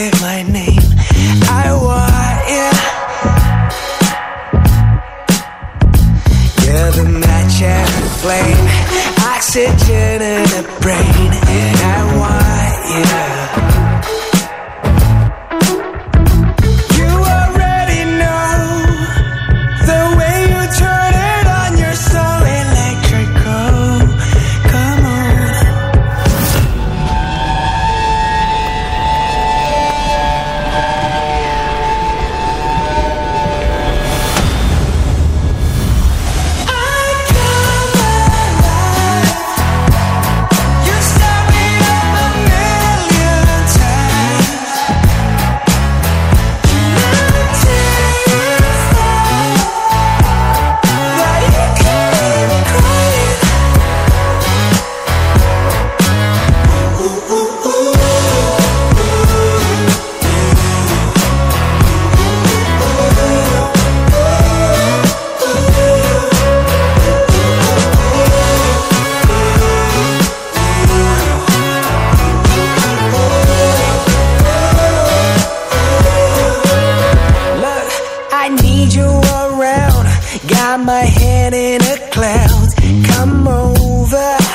say my name. I want you. You're the match and flame, oxygen in the brain, around. Got my head in a cloud. Come over.